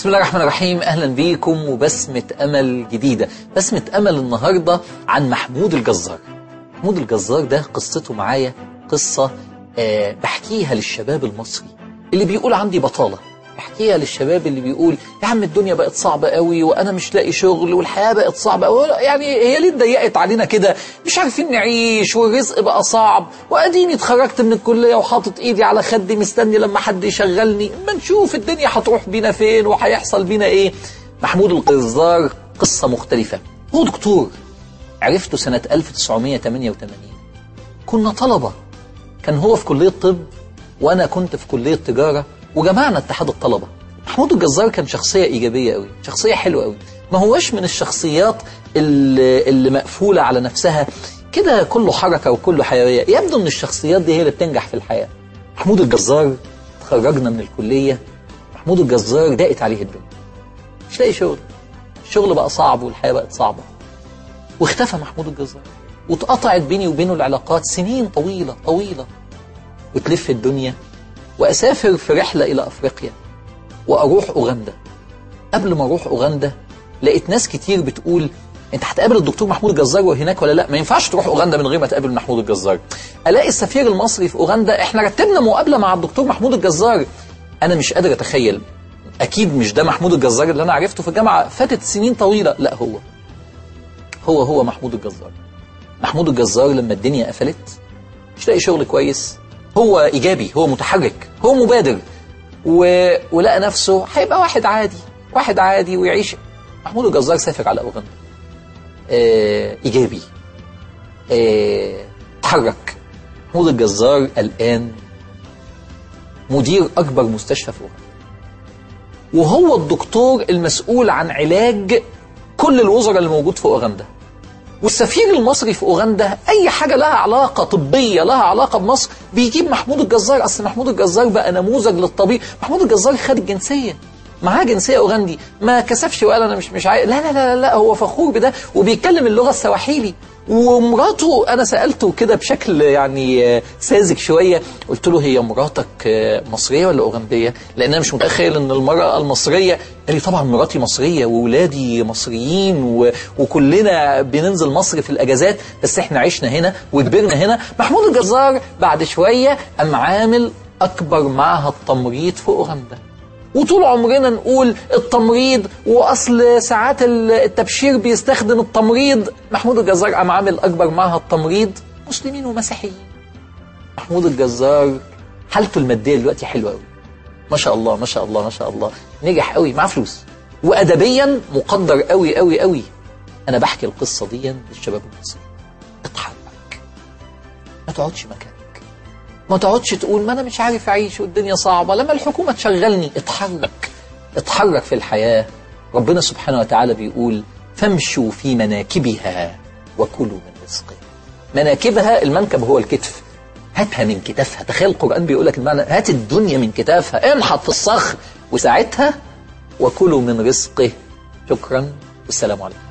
بسم الله الرحمن الرحيم. أهلا بيكم وبسمة أمل جديدة. بسمة أمل النهاردة عن محمود الجزار محمود الجزار ده قصته معايا قصة آه بحكيها للشباب المصري. اللي بيقول عندي بطالة. بحكيها للشباب اللي بيقول يا عم الدنيا بقت صعبة قوي وأنا مش لاقي شغل والحياة بقت صعبة. قوي يعني هي ليه اتضيقت علينا كده؟ مش عارفين نعيش والرزق بقى صعب وأديني اتخرجت من الكلية وحاطط إيدي على خدي مستني لما حد يشغلني. ما نشوف الدنيا هتروح بينا فين وهيحصل بينا إيه. محمود الجزار قصة مختلفة. هو دكتور عرفته سنة 1988 كنا طلبة. كان هو في كلية طب وأنا كنت في كلية تجارة. وجمعنا اتحاد الطلبة. محمود الجزار كان شخصية إيجابية قوي شخصية حلوة قوي ما هوش من الشخصيات اللي, اللي مقفولة على نفسها. كده كله حركة وكله حيوية. يبدو أن الشخصيات دي هي اللي بتنجح في الحياة. محمود الجزار تخرجنا من الكلية. محمود الجزار ضاقت عليه الدنيا. مش لاقي شغل. الشغل بقى صعب والحياة بقت صعبة. واختفى محمود الجزار. واتقطعت بيني وبينه العلاقات سنين طويلة طويلة. وتلف الدنيا. وأسافر في رحلة إلى أفريقيا وأروح أوغندا. قبل ما أروح أوغندا لقيت ناس كتير بتقول أنت هتقابل الدكتور محمود الجزار وهناك ولا لأ؟ ما ينفعش تروح أوغندا من غير ما تقابل محمود الجزار. ألاقي السفير المصري في أوغندا إحنا رتبنا مقابلة مع الدكتور محمود الجزار. أنا مش قادر أتخيل. أكيد مش ده محمود الجزار اللي أنا عرفته في الجامعة. فاتت سنين طويلة. لأ هو. هو هو محمود الجزار. محمود الجزار لما الدنيا قفلت مش لاقي شغل كويس. هو إيجابي هو متحرك هو مبادر. و... ولقى نفسه هيبقى واحد عادي واحد عادي ويعيش. محمود الجزار سافر على اوغندا آه... إيجابي. آه... تحرك. محمود الجزار الآن مدير أكبر مستشفى في اوغندا وهو الدكتور المسؤول عن علاج كل الوزراء اللي موجود في أوغندا. والسفير المصري في أوغندا أي حاجة لها علاقة طبية لها علاقة بمصر بيجيب محمود الجزار. أصل محمود الجزار بقى نموذج للطبيب. محمود الجزار خد الجنسيه معاه جنسية أوغندي. ما كسفش وقال أنا مش مش عايز لا لا لا لا هو فخور بده وبيتكلم اللغة السواحيلي. ومراته أنا سألته كده بشكل يعني ساذج شوية قلت له هي مراتك مصرية ولا أوغندية؟ لأن أنا مش متخيل إن المرأة المصرية قال لي طبعا مراتي مصرية واولادي مصريين و... وكلنا بننزل مصر في الأجازات بس إحنا عشنا هنا وكبرنا هنا. محمود الجزار بعد شوية قام عامل أكبر معهد تمريض في أوغندا. وطول عمرنا نقول التمريض وأصل ساعات التبشير بيستخدم التمريض. محمود الجزار قام عامل أكبر معهد تمريض مسلمين ومسيحيين. محمود الجزار حالته المادية دلوقتي حلوة قوي ما شاء الله ما شاء الله ما شاء الله. نجح قوي معاه فلوس. وادبيا مقدر قوي قوي قوي أنا بحكي القصة دي للشباب المصري. اتحرك ما تقعدش مكانك. ما تقعدش تقول ما أنا مش عارف أعيش والدنيا صعبة. لما الحكومة تشغلني اتحرك. اتحرك في الحياة. ربنا سبحانه وتعالى بيقول فامشوا في مناكبها وكلوا من رزقه. مناكبها المنكب هو الكتف. هاتها من كتافها. تخيل القرآن بيقول لك المعنى هات الدنيا من كتافها. انحط في الصخر. وساعتها وكلوا من رزقه. شكرا. والسلام عليكم.